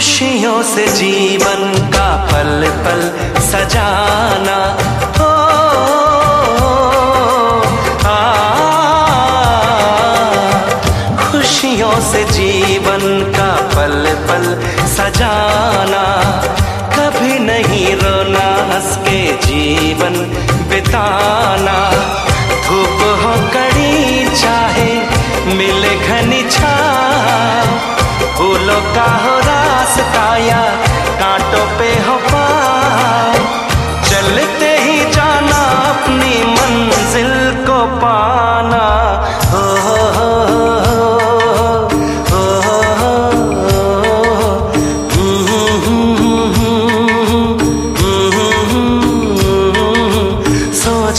खुशियों से जीवन का पल पल सजाना। हो खुशियों से जीवन का पल पल सजाना। कभी नहीं रोना हंस के जीवन बिताना। धूप हो कड़ी चाहे, मिले घनी छा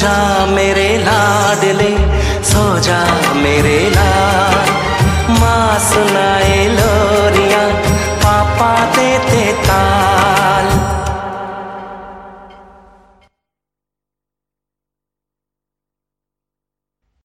जा मेरे